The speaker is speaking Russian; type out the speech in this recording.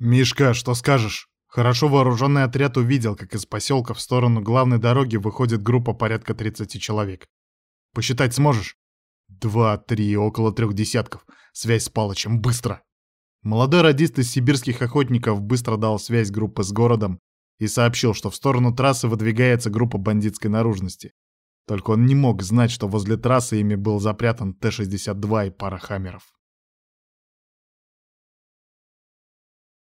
«Мишка, что скажешь?» Хорошо вооруженный отряд увидел, как из поселка в сторону главной дороги выходит группа порядка 30 человек. «Посчитать сможешь?» «Два, три, около трех десятков. Связь с Палычем, быстро!» Молодой радист из сибирских охотников быстро дал связь группы с городом и сообщил, что в сторону трассы выдвигается группа бандитской наружности. Только он не мог знать, что возле трассы ими был запрятан Т-62 и пара хаммеров.